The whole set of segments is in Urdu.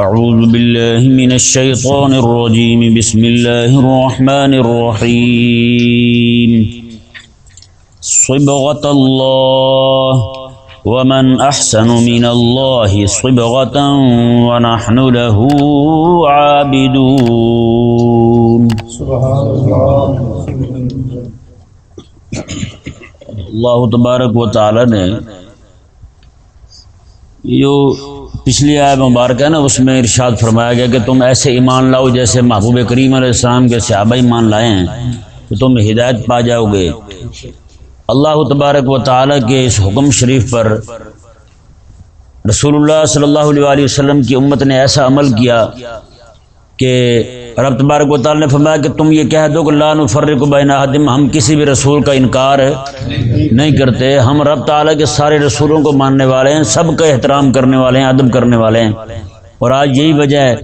أعوذ بالله من الشيطان الرجيم. بسم الله الرحمن الرحيم. صبغة الله ومن أحسن من الله صبغة ونحن له عابدون. اللہ تبارک و تعالی نے جو پچھلی آئے مبارکہ ہے نا، اس میں ارشاد فرمایا گیا کہ تم ایسے ایمان لاؤ جیسے محبوب کریم علیہ السلام کے صحابہ ایمان لائے ہیں تو تم ہدایت پا جاؤ گے۔ اللہ تبارک و تعالیٰ کے اس حکم شریف پر رسول اللہ صلی اللہ علیہ وسلم کی امت نے ایسا عمل کیا کہ رب تبارک و تعالی نے فرمایا کہ تم یہ کہہ دو کہ لا نفرق بین احدم ہم کسی بھی رسول کا انکار نہیں کرتے، ہم رب تعالی کے سارے رسولوں کو ماننے والے ہیں، سب کا احترام کرنے والے ہیں، ادب کرنے والے ہیں۔ اور آج یہی وجہ ہے،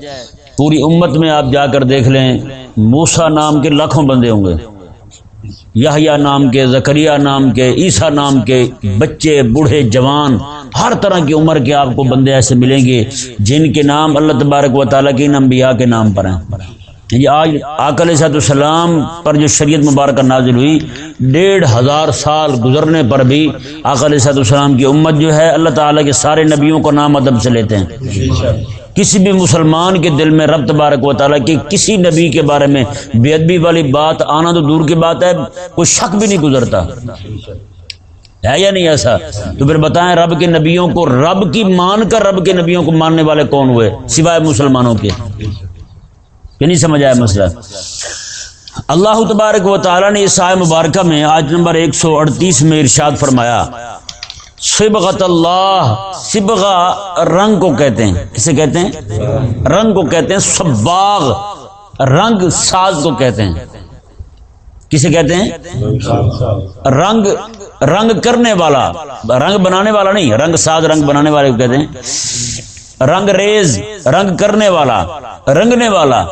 پوری امت میں آپ جا کر دیکھ لیں موسا نام کے لاکھوں بندے ہوں گے۔ یحییٰ نام کے زکریہ نام کے، عیسیٰ نام کے بچے، بوڑھے، جوان، ہر طرح کی عمر کے آپ کو بندے ایسے ملیں گے جن کے نام اللہ تبارک و تعالیٰ کے انبیاء کے نام پر ہیں۔ یہ آج آکل صاحب السلام پر جو شریعت مبارکہ نازل ہوئی، ڈیڑھ ہزار سال گزرنے پر بھی آکل صاحب السلام کی امت جو ہے، اللہ تعالیٰ کے سارے نبیوں کو نام ادب سے لیتے ہیں۔ کسی بھی مسلمان کے دل میں رب تبارک و تعالیٰ کی کسی نبی کے بارے میں بے ادبی والی بات آنا تو دور کی بات ہے، کوئی شک بھی نہیں گزرتا۔ ہے یا نہیں ایسا؟ تو پھر بتائیں رب کے نبیوں کو، رب کی مان کر رب کے نبیوں کو ماننے والے کون ہوئے؟ سوائے مسلمانوں کے۔ کہ نہیں سمجھ آیا مسئلہ؟ اللہ تبارک و تعالیٰ نے اس آئے مبارکہ میں آج نمبر ایک سو اڑتیس میں ارشاد فرمایا سبغت اللہ سبغا رنگ کو کہتے ہیں۔ کسے کہتے ہیں؟ رنگ کو کہتے ہیں سباغ رنگ ساز کو کہتے ہیں۔ کسے کہتے ہیں؟ رنگ رنگ کرنے والا رنگ بنانے والا نہیں رنگ ساز رنگ بنانے والے کو کہتے ہیں۔ رنگ ریز، رنگ کرنے والا، رنگنے والا۔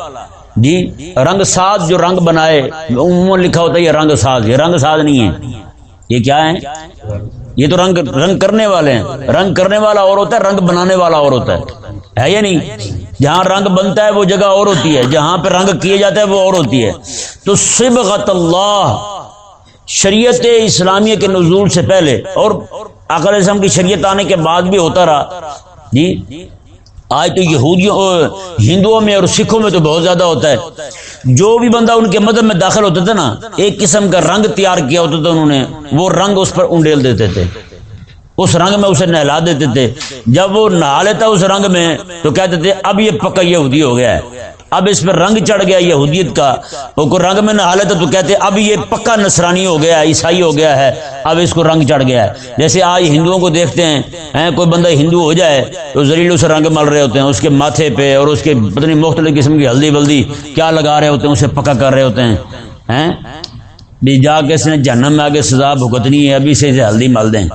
جی رنگ ساز جو رنگ بنائے، عموماً لکھا ہوتا ہے یہ رنگ ساز، یہ رنگ ساز نہیں ہے۔ یہ کیا ہے یہ تو رنگ رنگ کرنے والے ہیں۔ رنگ کرنے والا اور ہوتا ہے، رنگ بنانے والا اور ہوتا ہے۔ ہے یا نہیں؟ جہاں رنگ بنتا ہے وہ جگہ اور ہوتی ہے، جہاں پہ رنگ کیے جاتا ہے وہ اور ہوتی ہے۔ تو سبغت اللہ، شریعت اسلامیہ کے نزول سے پہلے، اور اکل اسلام کی شریعت آنے کے بعد بھی ہوتا رہا۔ جی آج تو یہودیوں، ہندوؤں میں اور سکھوں میں تو بہت زیادہ ہوتا ہے۔ جو بھی بندہ ان کے مذہب میں داخل ہوتا تھا نا، ایک قسم کا رنگ تیار کیا ہوتا تھا انہوں نے، وہ رنگ اس پر انڈیل دیتے تھے۔ اس رنگ میں اسے نہلا دیتے تھے۔ جب وہ نہا لیتا اس رنگ میں، تو کہتے تھے، اب یہ پکا یہودی ہو گیا ہے۔ اب اس پہ رنگ چڑھ گیا یہودیت کا۔ وہ کو رنگ میں نہا لیتا تو کہتے اب یہ پکا نصرانی ہو گیا ہے، عیسائی ہو گیا ہے، اب اس کو رنگ چڑھ گیا ہے۔ جیسے آج ہندوؤں کو دیکھتے ہیں ہیں، کوئی بندہ ہندو ہو جائے تو زریلوں سے رنگ مل رہے ہوتے ہیں، اس کے ماتھے پہ اور اس کے پتہ نہیں مختلف قسم کی ہلدی بلدی کیا لگا رہے ہوتے ہیں، اسے پکا کر رہے ہوتے ہیں؟ بھی جا کے اس نے جہنم میں آگے سزا بھگتنی ہے، ابھی سے اسے ہلدی مل دیں۔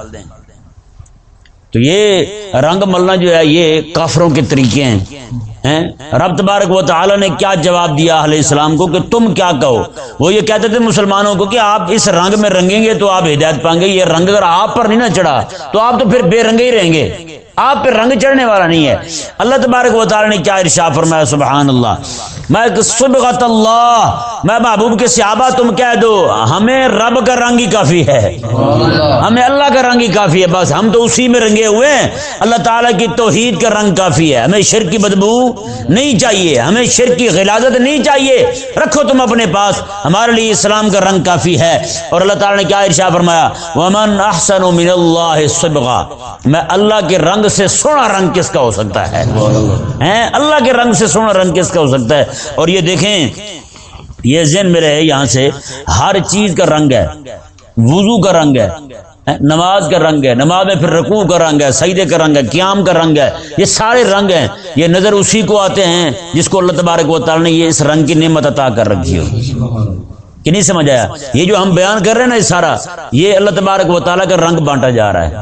تو یہ رنگ ملنا جو ہے، یہ کافروں کے طریقے ہیں۔ رب تبارک و تعالی نے کیا جواب دیا علیہ السلام کو کہ تم کیا کہو؟ وہ یہ کہتے تھے مسلمانوں کو کہ آپ اس رنگ میں رنگیں گے تو آپ ہدایت پائیں گے، یہ رنگ اگر آپ پر نہیں نہ چڑھا تو آپ تو پھر بے رنگے ہی رہیں گے۔ آپ پہ رنگ چڑھنے والا نہیں ہے۔ اللہ تبارک و تعالی نے کیا ارشا فرمایا سبحان اللہ میں سبغت اللہ، میں محبوب کے صحابہ تم کہہ دو، ہمیں رب کا رنگ ہی کافی ہے۔ ہمیں اللہ کا رنگ ہی کافی ہے، بس ہم تو اسی میں رنگے ہوئے ہیں۔ اللہ تعالیٰ کی توحید کا رنگ کافی ہے۔ ہمیں شرک کی بدبو نہیں چاہیے، ہمیں شرک کی غلازت نہیں چاہیے۔ رکھو تم اپنے پاس، ہمارے لیے اسلام کا رنگ کافی ہے۔ اور اللہ تعالیٰ نے کیا ارشا فرمایا، ومن احسن من اللہ صبغا میں اللہ کے رنگ سے سونا رنگ کس کا ہو سکتا ہے؟ اللہ کے رنگ سے سونا رنگ کس کا ہو سکتا ہے؟ اور یہ دیکھیں، یہ ذہن میں رہے یہاں سے، ہر چیز کا رنگ ہے، وضو کا رنگ ہے نماز کا رنگ ہے، نماز میں پھر رکوع کا رنگ ہے سعیدے کا رنگ ہے، قیام کا رنگ ہے، یہ سارے رنگ ہیں۔ یہ نظر اسی کو آتے ہیں جس کو اللہ تبارک و تعالی نے یہ اس رنگ کی نعمت عطا کر رکھی ہو۔ کہ نہیں سمجھ آیا؟ یہ جو ہم بیان کر رہے ہیں نا یہ سارا، یہ اللہ تبارک و تعالیٰ کا رنگ بانٹا جا رہا ہے۔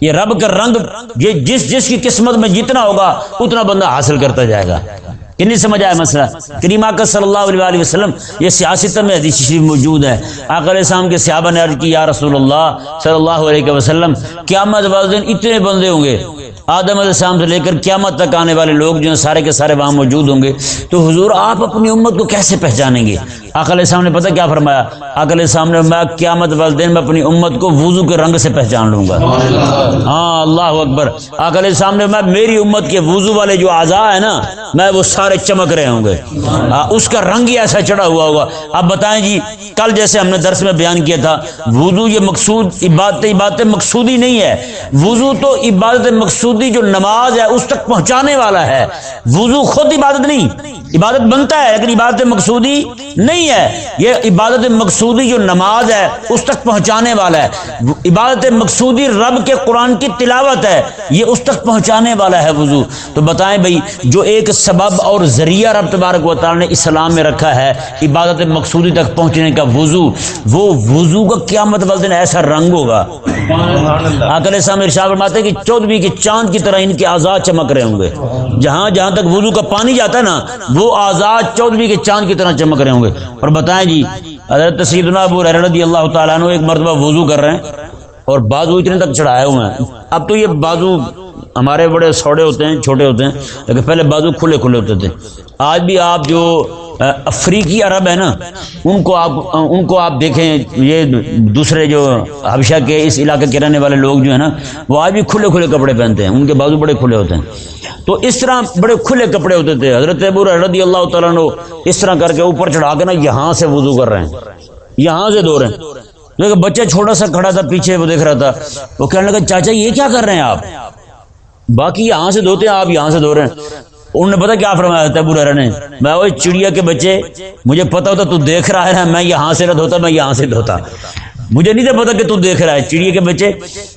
یہ رب کا رنگ یہ جس جس کی قسمت میں جتنا ہوگا، اتنا بندہ حاصل کرتا جائے گا۔ کہ نہیں سمجھ آیا مسئلہ؟ کریمہ کا صلی اللہ علیہ وسلم، یہ سیاست میں حدیث شریف موجود ہے۔ آکر اسلام کے صحابہ نے عرض کی، یا رسول اللہ صلی اللہ علیہ وسلم، قیامت والدین اتنے بندے ہوں گے۔ آدم علیہ السلام سے لے کر قیامت تک آنے والے لوگ جو ہیں، سارے کے سارے وہاں موجود ہوں گے۔ تو حضور، آپ اپنی امت کو کیسے پہچانیں گے؟ علیہ السلام نے پتہ کیا فرمایا؟ علیہ السلام نے میں قیامت والے دن میں اپنی امت کو وضو کے رنگ سے پہچان لوں گا۔ ہاں اللہ اکبر۔ علیہ السلام نے میں میری امت کے وضو والے جو اعضاء ہیں نا، میں وہ سارے چمک رہے ہوں گے۔ اس کا رنگ ہی ایسا چڑھا ہوا ہوگا۔ اب بتائیں جی کل جیسے ہم نے درس میں بیان کیا تھا، وضو یہ مقصود عبادت عبادت مقصودی نہیں ہے۔ وضو تو عبادت مقصود مقصودی جو نماز ہے اس تک پہنچانے والا ہے۔ وضو خود عبادت نہیں۔ عبادت بنتا ہے لیکن عبادت مقصودی نہیں ہے۔ یہ عبادت مقصودی جو نماز ہے اس تک پہنچانے والا ہے۔ عبادت مقصودی رب کے قرآن کی تلاوت ہے۔ یہ اس تک پہنچانے والا ہے وضو۔ تو بتائیں بھائی، جو ایک سبب اور ذریعہ رب تبارک و تعالی نے اسلام میں رکھا ہے عبادت مقصودی تک پہنچنے کا وضو، وہ وضو کا قیامت والے دن ایسا رنگ ہوگا۔ آکل صاحب ارشاد فرماتے کہ چودھویں کے چاند کی طرح ان کے آزاد چمک رہے ہوں گے۔ جہاں جہاں تک وضو کا پانی جاتا ہے نا، وہ آزاد چودھری کے چاند کی طرح چمک رہے ہوں گے۔ اور بتائیں جی حضرت سیدنا ابو رضی اللہ تعالیٰ عنہ ایک مرتبہ وضو کر رہے ہیں اور بازو اتنے تک چڑھائے ہوئے ہیں اب تو یہ بازو ہمارے بڑے سوڑے ہوتے ہیں، چھوٹے ہوتے ہیں، لیکن پہلے بازو کھلے کھلے ہوتے تھے۔ آج بھی آپ جو افریقی عرب ہے نا، ان کو آپ، ان کو آپ دیکھیں، یہ دوسرے جو حبشہ کے اس علاقے کے رہنے والے لوگ جو ہیں نا، وہ آج بھی کھلے کھلے کپڑے پہنتے ہیں۔ ان کے بازو بڑے کھلے ہوتے ہیں۔ تو اس طرح بڑے کھلے کپڑے ہوتے تھے۔ حضرت ابو رضی اللہ تعالیٰ نے اس طرح کر کے اوپر چڑھا کے نا یہاں سے وضو کر رہے ہیں۔ یہاں سے دو رہے ہیں۔ بچہ چھوٹا سا کھڑا تھا، پیچھے وہ دیکھ رہا تھا۔ وہ کہنے لگا، چاچا یہ کیا کر رہے ہیں آپ؟ باقی یہاں سے دھوتے ہیں، آپ یہاں سے دھو رہے ہیں۔ انہوں نے پتا کیا فرمایا تھا ابو نے میں وہ چڑیا کے بچے، مجھے پتا ہوتا تو دیکھ رہا ہے، میں یہاں سے نہ دھوتا، میں یہاں سے دھوتا۔ مجھے نہیں تھا پتا کہ تو دیکھ رہا ہے، چڑیے کے بچے۔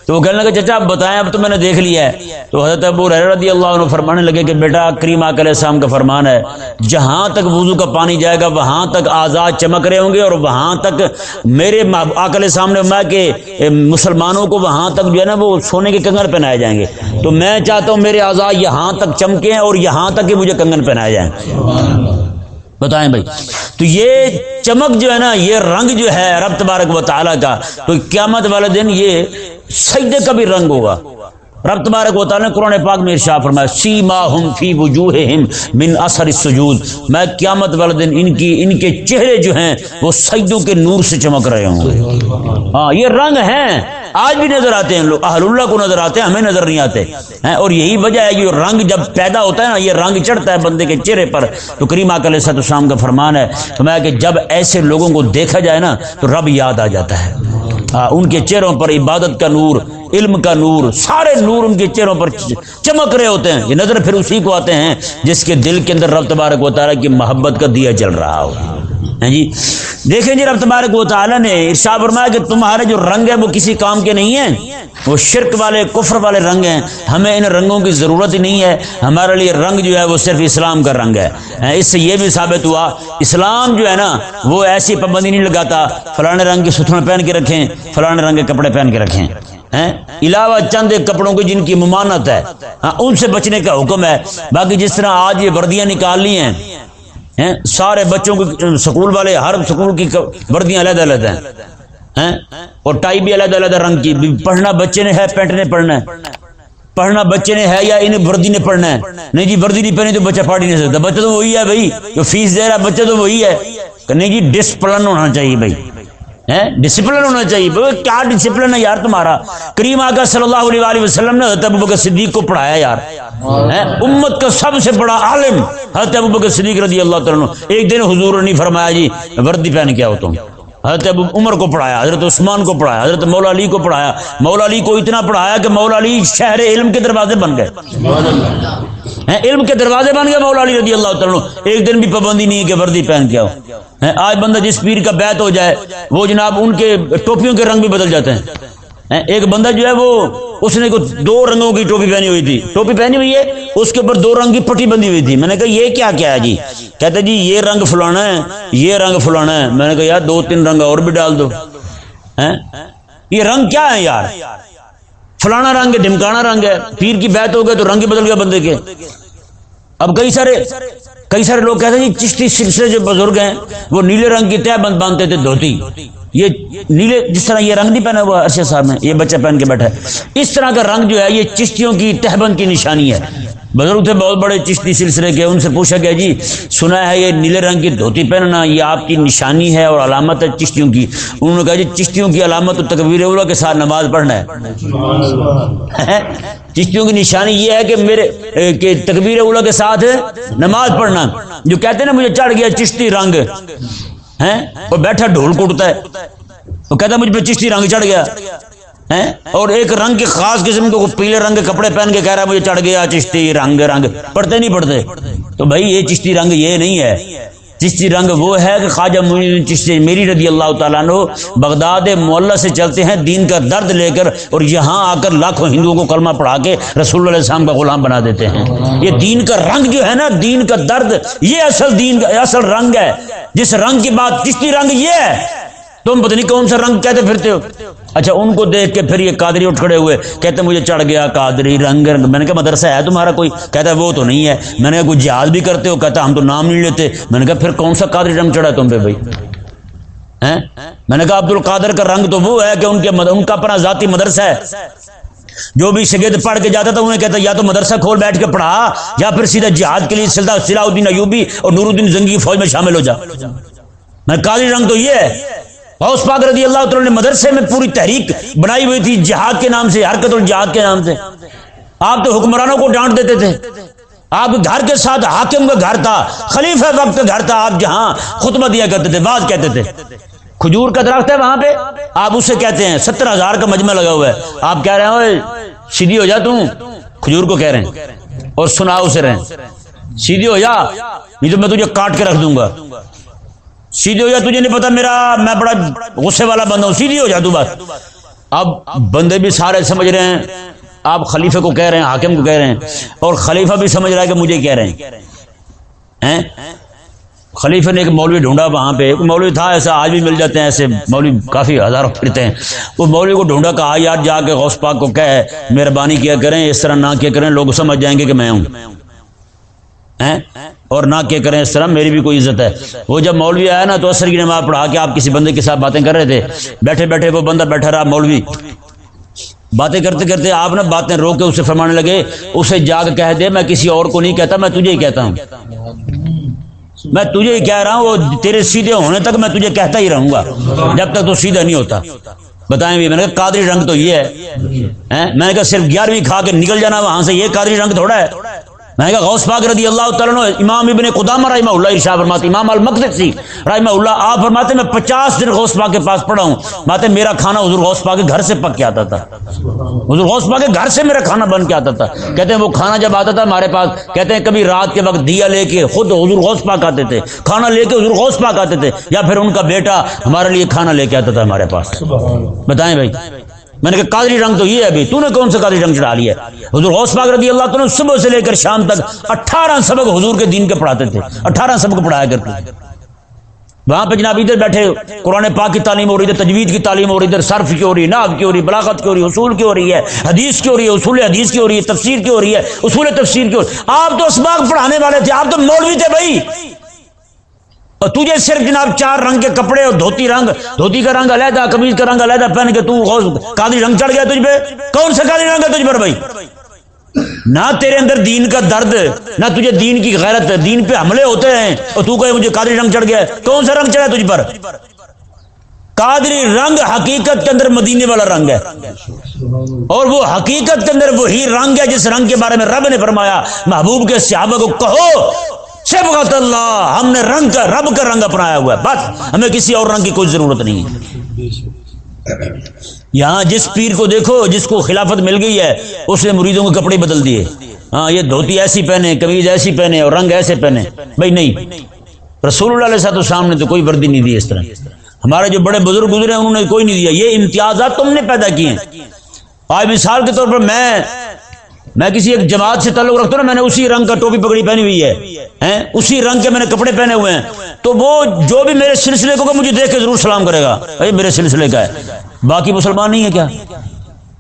تو وہ کہنے لگا، چچا، آپ بتائیں، اب تو میں نے دیکھ لیا ہے۔ تو حضرت ابو رضی اللہ عنہ فرمانے لگے کہ بیٹا، کریم علیہ السلام کا فرمان ہے، جہاں تک وضو کا پانی جائے گا، وہاں تک آزاد چمک رہے ہوں گے اور وہاں تک میرے آکل سامنے میں کہ مسلمانوں کو وہاں تک جو ہے نا، وہ سونے کے کنگن پہنائے جائیں گے۔ تو میں چاہتا ہوں میرے آزاد یہاں تک چمکیں اور یہاں تک کہ مجھے کنگن پہنائے جائیں۔ بتائیں بھائی۔ تو یہ چمک جو ہے نا، یہ رنگ جو ہے رب تبارک و تعالیٰ کا، تو قیامت والے دن یہ سجدے کا بھی رنگ ہوگا۔ رب تبارک و تعالیٰ نے قرآن پاک میں ارشاد فرمایا سیما ہم فی وجوہہم من اثر السجود۔ میں قیامت والے دن ان کی، ان کے چہرے جو ہیں، وہ سجدوں کے نور سے چمک رہے ہوں گے۔ ہاں یہ رنگ ہیں۔ آج بھی نظر آتے ہیں لوگ، اہل اللہ کو نظر آتے ہیں، ہمیں نظر نہیں آتے۔ ہیں، اور یہی وجہ ہے یہ رنگ جب پیدا ہوتا ہے نا، یہ رنگ چڑھتا ہے بندے کے چہرے پر۔ تو کریم آک علیہ السلام کا فرمان ہے، تو میں کہ جب ایسے لوگوں کو دیکھا جائے نا، تو رب یاد آ جاتا ہے۔ ان کے چہروں پر عبادت کا نور، علم کا نور، سارے نور ان کے چہروں پر چمک رہے ہوتے ہیں۔ یہ نظر پھر اسی کو آتے ہیں جس کے دل کے اندر رب تبارک و تعالیٰ کی محبت کا دیا چل رہا ہو۔ ہاں جی؟ دیکھیں جی رب تبارک و تعالیٰ نے ارشاد فرمایا کہ تمہارے جو رنگ ہے وہ کسی کام کے نہیں ہیں۔ وہ شرک والے، کفر والے رنگ ہیں۔ ہمیں ان رنگوں کی ضرورت ہی نہیں ہے۔ ہمارے لیے رنگ جو ہے وہ صرف اسلام کا رنگ ہے۔ ہاں، اس سے یہ بھی ثابت ہوا، اسلام جو ہے نا، وہ ایسی پابندی نہیں لگاتا فلانے رنگ کے ستھن پہن کے رکھیں فلانے رنگ کے کپڑے پہن کے رکھیں۔ ہاں، علاوہ چند کپڑوں کی جن کی ممانت ہے۔ ان سے بچنے کا حکم ہے۔ باقی جس طرح آج یہ وردیاں نکال لی ہیں سارے بچوں کے سکول والے ہر سکول کی وردیاں علیحدہ علیحدہ ہیں۔ اور ٹائی بھی علیحدہ علیحدہ رنگ کی۔ پڑھنا بچے نے ہے، پینٹ نے پڑھنا ہے۔ پڑھنا بچے نے ہے یا انہیں وردی نے پڑھنا ہے؟ نہیں جی وردی نہیں پہنی تو بچہ پڑھ ہی نہیں سکتا۔ بچہ تو وہی ہے بھائی، جو فیس دے رہا بچہ تو وہی ہے۔ نہیں جی ڈسپلن ہونا چاہیے بھائی۔ ڈسپلن ہونا چاہیے۔ کیا ڈسپلن ہے یار تمہارا؟ کریم آگا صلی اللہ علیہ وسلم نے حضرت ابو بکر صدیق کو پڑھایا یار۔ امت کا سب سے بڑا عالم حضرت ابو بکر صدیق رضی اللہ تعالیٰ ایک دن حضور نے فرمایا جی وردی پہن کیا ہو تم۔ حضرت ابو عمر کو پڑھایا حضرت عثمان کو پڑھایا حضرت مولا علی کو پڑھایا۔ مولا علی کو اتنا پڑھایا کہ مولا علی شہر علم کے دروازے بن گئے۔ علم کے دروازے بن گئے مولا علی رضی اللہ تعالیٰ ایک دن بھی پابندی نہیں ہے کہ وردی پہن کے آؤ۔ آج بندہ جس پیر کا بیت ہو جائے وہ جناب ان کے ٹوپیوں کے رنگ بھی بدل جاتے ہیں۔ ایک بندہ جو ہے وہ اس نے دو رنگوں کی ٹوپی پہنی ہوئی تھی۔ ٹوپی پہنی ہوئی ہے، اس کے اوپر دو رنگ کی پٹی بندی ہوئی تھی۔ میں نے کہا، یہ کیا کیا ہے جی؟ کہتے جی یہ رنگ فلانا ہے، یہ رنگ فلانا ہے۔ میں نے کہا، یار، دو تین رنگ اور بھی ڈال دو۔ یہ رنگ کیا ہے یار؟ فلانا رنگ ہے ڈمکانا رنگ ہے۔ پیر کی بیت ہو گئے تو رنگ ہی بدل گیا بندے کے۔ اب کئی سارے کئی سارے لوگ کہتے ہیں جی چشتی سلسلے جو بزرگ ہیں، وہ نیلے رنگ کی طے بند باندھتے تھے دھوتی۔ یہ نیلے جس طرح یہ رنگ نہیں پہنا ہوا ارشد صاحب نے، یہ بچہ پہن کے بیٹھا ہے۔ اس طرح کا رنگ جو ہے، یہ چشتیوں کی تہبند کی نشانی ہے۔ بزرگ تھے بہت بڑے چشتی سلسلے کے، ان سے پوچھا گیا جی سنا ہے یہ نیلے رنگ کی دھوتی پہننا یہ آپ کی نشانی ہے اور علامت ہے چشتیوں کی۔ انہوں نے کہا جی چشتیوں کی علامت تکبیر اولا کے ساتھ نماز پڑھنا ہے۔ چشتیوں کی نشانی یہ ہے کہ میرے کہ تکبیر اولا کے ساتھ نماز پڑھنا۔ جو کہتے ہیں نا، مجھے چڑھ گیا چشتی رنگ۔ ہیں؟ وہ بیٹھا ڈھول کوٹتا ہے۔ وہ کہتا ہے مجھ پہ چشتی رنگ چڑھ گیا۔ اور ایک رنگ کی خاص قسم کے پیلے رنگ کے کپڑے پہن کے کہہ رہا ہے مجھے چڑھ گیا چشتی رنگ رنگ۔ پڑھتے نہیں پڑھتے۔ تو بھائی یہ چشتی رنگ یہ نہیں ہے۔ چشتی رنگ وہ ہے کہ خواجہ چشتی میری رضی اللہ تعالیٰ نے بغداد معلّہ سے چلتے ہیں دین کا درد لے کر اور یہاں آ کر لاکھوں ہندوؤں کو کلمہ پڑھا کے رسول اللہ علیہ السلام کا غلام بنا دیتے ہیں۔ یہ دین کا رنگ جو ہے نا، دین کا درد، یہ اصل دین کا اصل رنگ ہے۔ جس رنگ کی بات چشتی رنگ یہ ہے تم پتہ نہیں کون سا رنگ کہتے پھرتے ہو؟ اچھا ان کو دیکھ کے پھر یہ قادری اٹھ کھڑے ہوئے، کہتے مجھے چڑھ گیا قادری رنگ رنگ۔ میں نے کہا، مدرسہ ہے تمہارا کوئی؟ کہتا ہے، وہ تو نہیں ہے۔ میں نے کہا، کوئی جہاز بھی کرتے ہو؟ کہتا ہم تو نام نہیں لیتے۔ میں نے کہا، پھر کون سا قادری رنگ چڑھا تم پہ بھائی؟ میں نے کہا، عبد القادر کا رنگ تو وہ ہے کہ ان کے ان کا اپنا ذاتی مدرسہ ہے۔ جو بھی شگید پڑھ کے جاتا تھا، انہیں کہتا، یا تو مدرسہ کھول بیٹھ کے پڑھا، یا پھر سیدھا جہاد کے لیے صلاح الدین ایوبی اور نور الدین زنگی فوج میں شامل ہو جا۔ میں قادری رنگ تو یہ ہے۔ غوث پاک رضی اللہ تعالی نے مدرسے میں پوری تحریک بنائی ہوئی تھی، جہاد کے نام سے، حرکت الجہاد کے نام سے۔ آپ تو حکمرانوں کو ڈانٹ دیتے تھے۔ آپ گھر کے ساتھ حاکم کا گھر تھا، خلیفہ وقت کا گھر تھا، آپ جہاں خطبہ دیا کرتے تھے بات کہتے تھے۔ کھجور کا درخت ہے وہاں پہ۔ آپ اسے کہتے ہیں، ستر ہزار کا مجمع لگا ہوا ہے۔ آپ کہہ رہے ہیں سیدھی ہو جا تم کھجور کو کہہ رہے ہیں۔ اور سنا اسے رہے سیدھی ہو جا، نہیں تو میں تجھے کاٹ کے رکھ دوں گا۔ سیدھے ہو جا، تجھے نہیں پتا میرا، میں بڑا غصے والا بندہ ہوں، سیدھی ہو جا تو بات اب بندے بھی سارے سمجھ رہے ہیں، آپ خلیفے کو کہہ رہے ہیں، حاکم کو کہہ رہے ہیں، اور خلیفہ بھی سمجھ رہا ہے کہ مجھے کہہ رہے ہیں۔ خلیفے نے ایک مولوی ڈھونڈا وہاں پہ، ایک مولوی تھا ایسا، آج بھی مل جاتے ہیں، ایسے مولوی کافی ہزاروں پھرتے ہیں۔ وہ مولوی کو ڈھونڈا، کہا، یار، جا کے غوث پاک کو کہے مہربانی کیا کریں، اس طرح نہ کیا کریں، لوگ سمجھ جائیں گے کہ میں ہوں۔ اور نہ کہ کریں اس طرح میری بھی کوئی عزت ہے۔ وہ جب مولوی آیا نا تو اثر کی نماز پڑھا کے آپ کسی بندے کے ساتھ باتیں کر رہے تھے۔ بیٹھے بیٹھے وہ بندہ بیٹھا رہا مولوی۔ باتیں کرتے کرتے آپ نا باتیں رو کے اسے فرمانے لگے۔ اسے جاگ کہہ دے، میں کسی اور کو نہیں کہتا، میں تجھے ہی کہتا ہوں۔ میں تجھے ہی کہہ رہا ہوں، وہ تیرے سیدھے ہونے تک میں تجھے کہتا ہی رہوں گا۔ جب تک تو سیدھا نہیں ہوتا۔ بتائیں بھی، میں نے کہا، قادری رنگ تو یہ ہے۔ میں نے کہا، صرف گیارہویں کھا کے نکل جانا، وہاں سے یہ قادری رنگ تھوڑا ہے۔ میں کہا غوث پاک رضی اللہ تعالیٰ امام ابن قدامہ رحمہ اللہ ارشاد فرماتے امام المقدسی جی رحمہ اللہ، آپ فرماتے میں پچاس دن غوث پاک کے پاس پڑھا ہوں۔ ماتے میرا کھانا حضور غوث پاک کے گھر سے پک کے آتا تھا۔ حضور غوث پاک کے گھر سے میرا کھانا بن کے آتا تھا۔ کہتے ہیں، وہ کھانا جب آتا تھا ہمارے پاس، کہتے ہیں، کبھی رات کے وقت دیا لے کے خود حضور غوث پاک آتے تھے۔ کھانا لے کے حضور غوث پاک آتے تھے، یا پھر ان کا بیٹا ہمارے لیے کھانا لے کے آتا تھا ہمارے پاس۔ بتائیں بھائی۔ میں نے کہا قادری رنگ تو یہ ہے ابھی تو نے کون سا قادری رنگ چڑھا لیا حضور غوث پاک رضی اللہ تعالیٰ صبح سے لے کر شام تک اٹھارہ سبق حضور کے دین کے پڑھاتے تھے اٹھارہ سبق پڑھایا کرتے وہاں پہ جناب ادھر بیٹھے قرآن پاک کی تعلیم ہو رہی ہے تجوید کی تعلیم ہو رہی ہے صرف کی ہو رہی ہے ناب کی ہو رہی ہے بلاغت کی ہو رہی ہے اصول کی ہو رہی ہے حدیث کی ہو رہی ہے اصول حدیث کی ہو رہی ہے تفسیر کی ہو رہی ہے اصول تفسیر کی ہو رہی ہے آپ تو اسباق پڑھانے والے تھے آپ تو مولوی تھے بھائی اور تجھے صرف جناب چار رنگ کے کپڑے اور دھوتی رنگ، دھوتی کا رنگ علیحدہ کمیز کا رنگ علیحدہ پہن کے تو قادری رنگ چڑھ گیا تجھ پہ؟ کون سا قادری رنگ ہے تجھ پر بھائی؟ نہ تیرے اندر دین کا درد، نہ تجھے دین کی غیرت، دین پہ حملے ہوتے ہیں اور تو کہے مجھے قادری رنگ چڑھ گیا کون سا رنگ چڑھا تجھ پر؟ قادری رنگ حقیقت کے اندر مدینے والا رنگ ہے۔ اور وہ حقیقت کے اندر وہی رنگ ہے جس رنگ کے بارے میں رب نے فرمایا، محبوب کے صحابہ کو کہو۔ شبغت اللہ، ہم نے رنگ کا رب کا رنگ اپنایا ہوا ہے۔ بس، ہمیں کسی اور رنگ کی کوئی ضرورت نہیں ہے۔ یہاں جس پیر کو دیکھو، جس کو خلافت مل گئی ہے، اس نے مریدوں کے کپڑے بدل دیے۔ ہاں یہ دھوتی ایسی پہنے کمیز ایسی پہنے اور رنگ ایسے پہنے۔ بھائی نہیں، رسول اللہ علیہ صاحب السلام نے تو کوئی وردی نہیں دی اس طرح۔ ہمارے جو بڑے بزرگ گزرے ہیں، انہوں نے کوئی نہیں دیا۔ یہ امتیازات تم نے پیدا کیے ہیں۔ آج مثال کے طور پر میں میں کسی ایک جماعت سے تعلق رکھتا ہوں نا، میں نے اسی رنگ کا ٹوپی پگڑی پہنی ہوئی ہے اسی رنگ کے میں نے کپڑے پہنے ہوئے ہیں۔ تو وہ جو بھی میرے سلسلے کو مجھے دیکھ کے ضرور سلام کرے گا۔ میرے سلسلے کا ہے۔ باقی مسلمان نہیں ہے کیا؟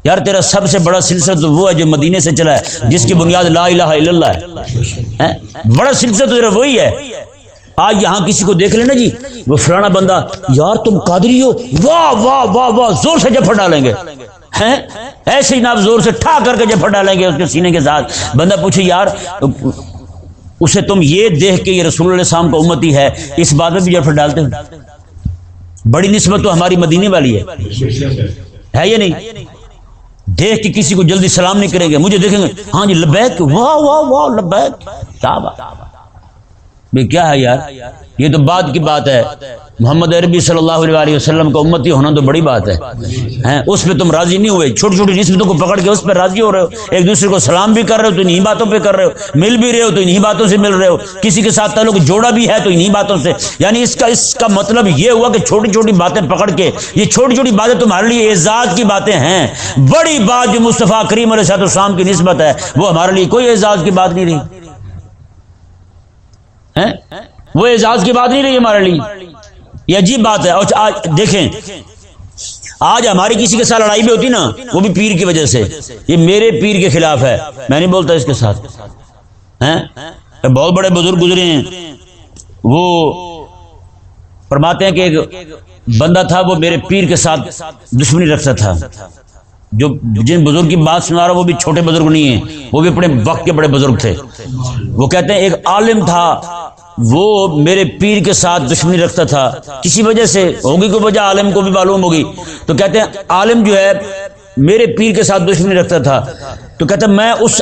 یار، تیرا سب سے بڑا سلسلہ تو وہ ہے جو مدینے سے چلا ہے، جس کی بنیاد لا الہ الا اللہ ہے۔ بڑا سلسلہ تو تیرا وہی ہے۔ آج یہاں کسی کو دیکھ لینا جی وہ فلانا بندہ، یار تم قادری ہو، واہ واہ واہ واہ، زور سے جفر ڈالیں گے۔ ہیں؟ ایسے ہی ناب زور سے ٹھا کر کے جفر ڈالیں گے اس کے سینے کے ساتھ، بندہ پوچھے، یار، اسے تم یہ دیکھ کے یہ رسول اللہ السلام کا امتی ہے، اس بات میں بھی جفر ڈالتے ہو؟ بڑی نسبت تو ہماری مدینے والی ہے۔ ہے یہ نہیں؟ دیکھ کے کسی کو جلدی سلام نہیں کریں گے، مجھے دیکھیں گے ہاں جی لبیک، واہ واہ واہ، لبیک، کیا بات؟ کیا ہے یار؟ یہ تو بات کی بات ہے۔ محمد عربی صلی اللہ علیہ وسلم کا امتی ہونا تو بڑی بات ہے۔ اس پہ تم راضی نہیں ہوئے۔ چھوٹی چھوٹی نسبتوں کو پکڑ کے اس پہ راضی ہو رہے ہو۔ ایک دوسرے کو سلام بھی کر رہے ہو تو انہیں باتوں پہ کر رہے ہو۔ مل بھی رہے ہو تو انہیں باتوں سے مل رہے ہو۔ کسی کے ساتھ تعلق جوڑا بھی ہے تو انہیں باتوں سے۔ یعنی اس کا اس کا مطلب یہ ہوا کہ چھوٹی چھوٹی باتیں پکڑ کے، یہ چھوٹی چھوٹی باتیں تمہارے لیے اعزاز کی باتیں ہیں۔ بڑی بات جو مصطفیٰ کریم علیہ السلام کی نسبت ہے، وہ ہمارے لیے کوئی اعزاز کی بات نہیں رہی۔ وہ اعزاز کی بات نہیں رہی ہمارے لیے۔ یہ عجیب بات ہے۔ اور دیکھیں، آج ہماری کسی کے ساتھ لڑائی بھی ہوتی نا، وہ بھی پیر کی وجہ سے۔ یہ میرے پیر کے خلاف ہے۔ میں نہیں بولتا اس کے ساتھ۔ بہت بڑے بزرگ گزرے ہیں۔ وہ فرماتے ہیں کہ ایک بندہ تھا، وہ میرے پیر کے ساتھ دشمنی رکھتا تھا۔ جو جن بزرگ کی بات سنا رہا، وہ بھی چھوٹے بزرگ نہیں ہیں۔ وہ بھی اپنے وقت کے بڑے بزرگ تھے۔ وہ کہتے ہیں، ایک عالم تھا۔ وہ میرے پیر کے ساتھ دشمنی رکھتا تھا۔ کسی وجہ سے ہوگی کوئی وجہ، عالم کو بھی معلوم ہوگی۔ تو کہتے ہیں، عالم جو ہے، میرے پیر کے ساتھ دشمنی رکھتا تھا۔ تو کہتے میں اس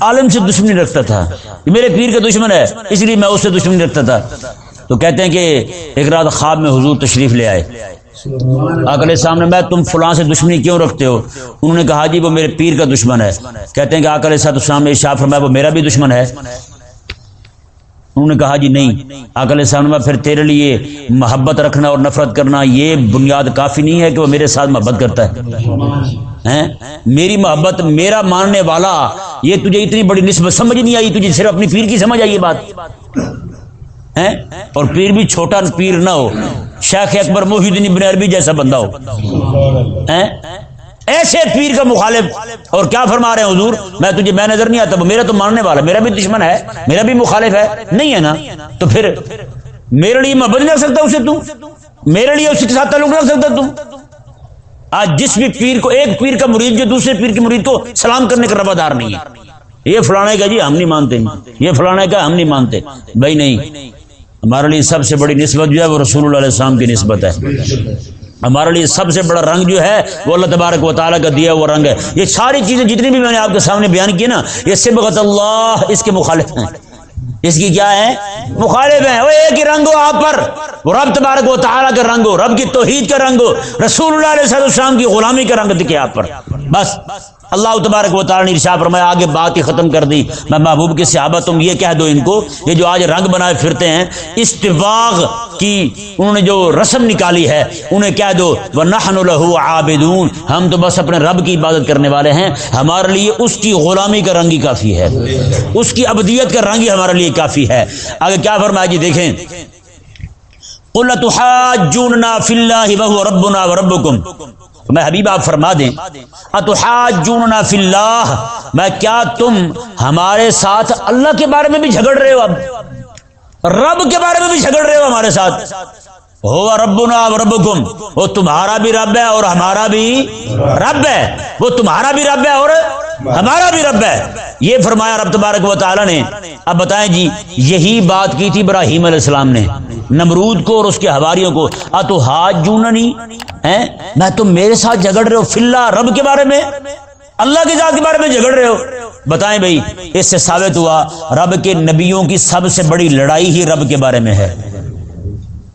عالم سے دشمنی رکھتا تھا۔ میرے پیر کا دشمن ہے، اس لیے میں اس سے دشمنی رکھتا تھا۔ تو کہتے ہیں کہ ایک رات خواب میں حضور تشریف لے آئے۔ اگلے سامنے میں تم فلاں سے دشمنی کیوں رکھتے ہو؟ انہوں نے کہا جی وہ میرے پیر کا دشمن ہے۔ کہتے ہیں کہ آکل ساتھ سامنے شاہ فرمایا، وہ میرا بھی دشمن ہے۔ انہوں نے کہا جی نہیں اگلے سامنے پھر تیرے لیے محبت رکھنا اور نفرت کرنا یہ بنیاد کافی نہیں ہے کہ وہ میرے ساتھ محبت کرتا ہے۔ میری محبت، میرا ماننے والا، یہ تجھے اتنی بڑی نسبت سمجھ نہیں آئی، تجھے صرف اپنی پیر کی سمجھ آئی یہ بات۔ اور پیر بھی چھوٹا پیر نہ ہو، شیخ اکبر محی ابن عربی جیسا بندہ ہو۔ ایسے پیر کا مخالف۔ اور کیا فرما رہے ہیں حضور؟ میں تجھے میں نظر نہیں آتا میرا تو ماننے والا میرا بھی دشمن ہے، میرا بھی مخالف ہے۔ نہیں ہے نا؟ تو پھر میرے لیے محبت نہیں رکھ سکتا اسے تو؟ میرے لیے اس کے ساتھ تعلق رکھ سکتا تو؟ آج جس بھی پیر کو ایک پیر کا مرید جو دوسرے پیر کے مرید کو سلام کرنے کا روادار نہیں ہے۔ یہ فلانے کا جی ہم نہیں مانتے۔ یہ فلانے کا ہم نہیں مانتے۔ بھائی نہیں، ہمارے لیے سب سے بڑی نسبت جو ہے وہ رسول اللہ علیہ السلام کی نسبت ہے۔ ہمارے لیے سب سے بڑا رنگ جو ہے وہ اللہ تبارک و تعالیٰ کا دیا وہ رنگ ہے۔ یہ ساری چیزیں جتنی بھی میں نے آپ کے سامنے بیان کی نا، یہ سبغت اللہ، اس کے مخالف ہیں۔ اس کی کیا ہے؟ مخالف ہیں۔ وہ ایک ہی رنگ ہو آپ پر۔ وہ رب تبارک و تعالیٰ کا رنگ ہو، رب کی توحید کا رنگ ہو۔ رسول اللہ علیہ السلام کی غلامی کا رنگ دکھے آپ پر۔ بس۔ اللہ تبارک و تعالی نے ارشاد فرمایا، آگے بات ہی ختم کر دی۔ میں محبوب کے صحابہ تم یہ کہہ دو ان کو یہ جو آج رنگ بنائے پھرتے ہیں، استواغ کی انہوں نے جو رسم نکالی ہے، انہیں کہہ دو، ونحن له عابدون۔ ہم تو بس اپنے رب کی عبادت کرنے والے ہیں، ہمارے لیے اس کی غلامی کا رنگ ہی کافی ہے۔ اس کی ابدیت کا رنگ ہی ہمارے لیے کافی ہے۔ آگے کیا فرمایا جی دیکھیں۔ قل تحاجوننا فی اللہ وهو ربنا وربکم میں حبیب آپ فرما دیں، اتحاجوننا فی اللہ، میں کیا تم ہمارے ساتھ اللہ کے بارے میں بھی جھگڑ رہے ہو اب؟ رب کے بارے میں بھی جھگڑ رہے ہو ہمارے ساتھ؟ ہو ربنا ربکم، وہ تمہارا بھی رب ہے اور ہمارا بھی رب ہے۔ وہ تمہارا بھی رب ہے اور ہمارا بھی رب ہے۔ یہ فرمایا رب تبارک و تعالی نے۔ اب بتائیں جی یہی بات کی تھی ابراہیم علیہ السلام نے۔ نمرود کو اور اس کے حواریوں کو۔ اتو ہاتھ جوننی میں تم میرے ساتھ جھگڑ رہے ہو۔ فلّہ رب کے بارے میں۔ اللہ کی ذات کے بارے میں جھگڑ رہے ہو۔ بتائیں بھائی، اس سے ثابت ہوا، رب کے نبیوں کی سب سے بڑی لڑائی ہی رب کے بارے میں ہے۔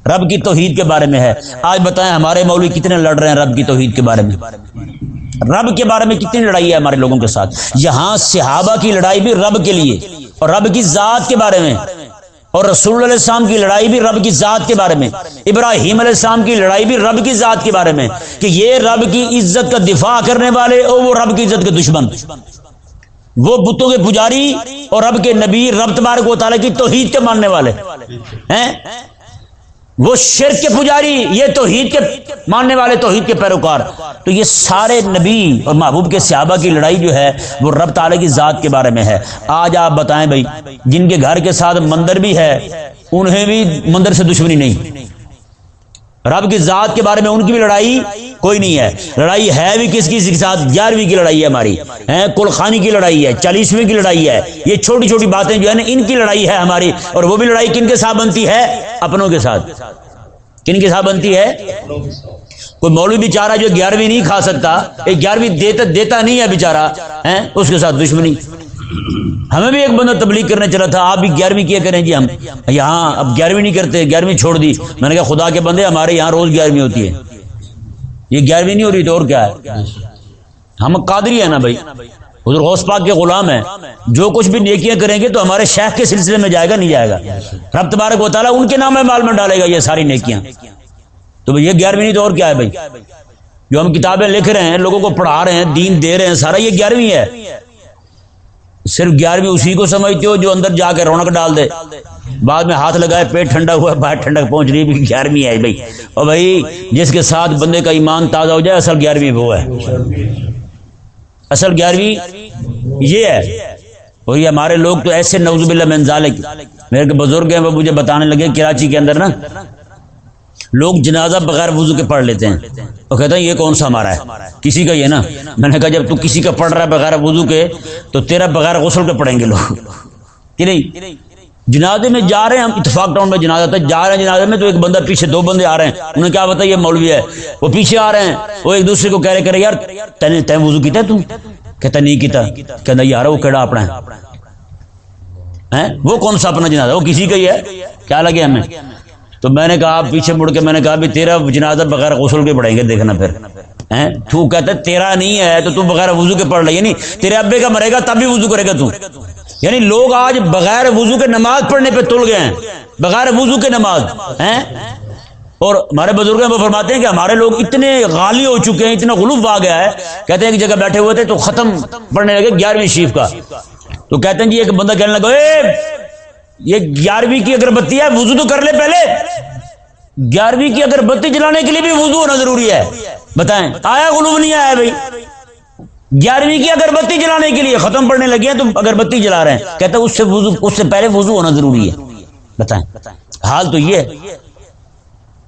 رب کی توحید کے بارے میں ہے۔ آج بتائیں ہمارے مولوی کتنے لڑ رہے ہیں رب کی توحید کے بارے میں۔ رب کے بارے میں کتنی لڑائی ہے ہمارے لوگوں کے ساتھ؟ یہاں صحابہ کی لڑائی بھی رب کے لیے اور رب کی ذات کے بارے میں اور رسول اللہ علیہ السلام کی لڑائی بھی رب کی ذات کے بارے میں۔ ابراہیم علیہ السلام کی لڑائی بھی رب کی ذات کے بارے میں کہ یہ رب کی عزت کا دفاع کرنے والے اور وہ رب کی عزت کے دشمن۔ وہ بتوں کے پجاری اور رب کے نبی، رب تبارک و تعالیٰ کی توحید کے ماننے والے۔ ہیں؟ وہ شرک کے پجاری، یہ توحید کے ماننے والے توحید کے پیروکار۔ تو یہ سارے نبی اور محبوب کے صحابہ کی لڑائی جو ہے، وہ رب تعالی کی ذات کے بارے میں ہے۔ آج آپ بتائیں بھائی، جن کے گھر کے ساتھ مندر بھی ہے، انہیں بھی مندر سے دشمنی نہیں۔ رب کی ذات کے بارے میں ان کی بھی لڑائی کوئی نہیں ہے۔ لڑائی ہے بھی کس کسی کے ساتھ؟ گیارہویں کی لڑائی ہے ہماری۔ کلخانی کی لڑائی ہے، چالیسویں کی لڑائی ہے۔ یہ چھوٹی چھوٹی باتیں جو ہے نا، ان کی لڑائی ہے ہماری۔ اور وہ بھی لڑائی کن کے ساتھ بنتی ہے؟ اپنوں کے ساتھ۔ کن کے ساتھ بنتی ہے؟ کوئی مولوی بیچارہ جو گیارہویں نہیں کھا سکتا، ایک گیارہویں دیتا دیتا نہیں ہے بیچارہ اس کے ساتھ دشمنی۔ ہمیں بھی ایک بندہ تبلیغ کرنے چلا تھا، آپ بھی گیارہویں کیا کریں جی ہم؟ یہاں اب گیارہویں نہیں کرتے، گیارہویں چھوڑ دی۔ میں نے کہا خدا کے بندے، ہمارے یہاں روز گیارہویں ہوتی ہے۔ یہ گیارہویں نہیں ہو رہی تو اور کیا ہے؟ ہم قادری ہیں نا بھائی۔ حضور غوث پاک کے غلام ہیں۔ جو کچھ بھی نیکیاں کریں گے تو ہمارے شیخ کے سلسلے میں جائے گا، نہیں جائے گا۔ رب تبارک و تعالیٰ ان کے نام میں مال میں ڈالے گا یہ ساری نیکیاں۔ تو یہ گیارہویں نہیں تو اور کیا ہے بھائی؟ جو ہم کتابیں لکھ رہے ہیں، لوگوں کو پڑھا رہے ہیں، دین دے رہے ہیں، سارا یہ گیارہویں ہے۔ صرف گیارہویں اسی کو سمجھتے ہو جو اندر جا کے رونق ڈال دے۔ بعد میں ہاتھ لگائے، پیٹ ٹھنڈا ہوا باہر ٹھنڈک پہنچ رہی بھی گیارہویں ہے بھائی۔ اور بھائی، جس کے ساتھ بندے کا ایمان تازہ ہو جائے، اصل گیارہویں وہ ہے۔ اصل گیارہویں یہ ہے۔ اور یہ ہمارے لوگ تو ایسے نوزب اللہ منظالک میرے بزرگ ہیں، وہ مجھے بتانے لگے، کراچی کے اندر نا۔ لوگ جنازہ بغیر وضو کے پڑھ لیتے ہیں۔ وہ کہتے ہیں، یہ کون سا ہمارا ہے؟ کسی کا یہ نا۔ میں نے کہا، جب تو کسی کا پڑھ رہا ہے بغیر وضو کے، تو تیرا بغیر غسل کے پڑھیں گے لوگ۔ کہ نہیں؟ جنازے میں جا رہے ہیں، ہم اتفاق ٹاؤن میں جنازہ تھا۔ جا رہے ہیں جنازے میں تو ایک بندہ پیچھے، دو بندے آ رہے ہیں۔ انہیں کیا بتا یہ مولوی ہے۔ وہ پیچھے آ رہے ہیں۔ وہ ایک دوسرے کو کہہ رہے کرے یار، تین تین وضو کیتا تم کہتا، نہیں کیتا۔ کہتا، یار، وہ کیڑا اپنا ہے؟ وہ کون سا اپنا جنازہ وہ کسی کا ہی ہے؟ کیا لگے ہمیں؟ تو میں نے کہا پیچھے مڑ کے میں نے کہا بھی تیرا جنازہ بغیر غسل کے پڑھیں گے، دیکھنا پھر تو کہتا تیرا نہیں ہے تو تو بغیر وضو کے پڑھ لے یعنی تیرے ابے کا مرے گا تب بھی وضو کرے گا تو۔ یعنی لوگ آج بغیر وضو کے نماز پڑھنے پہ تل گئے ہیں، بغیر وضو کے نماز، ہیں؟ اور ہمارے بزرگ وہ فرماتے ہیں کہ ہمارے لوگ اتنے غالی ہو چکے ہیں، اتنا غلوف آ گیا ہے، کہتے ہیں ایک جگہ بیٹھے ہوئے تھے تو ختم پڑھنے لگے گیارہویں شیف کا۔ تو کہتے ہیں جی ایک بندہ کہنے لگا یہ گیارہویں کی اگربتی ہے، وضو تو کر لے پہلے۔ گیارہویں کی اگربتی جلانے کے لیے بھی وضو ہونا ضروری ہے۔ بتائیں، آیا غلوب نہیں آیا بھائی؟ گیارہویں کی اگربتی جلانے کے لیے ختم پڑنے لگے ہیں، تو اگربتی جلا رہے ہیں کہتے ہیں اس سے وضو، اس سے پہلے وضو ہونا ضروری ہے۔ بتائیں، حال تو یہ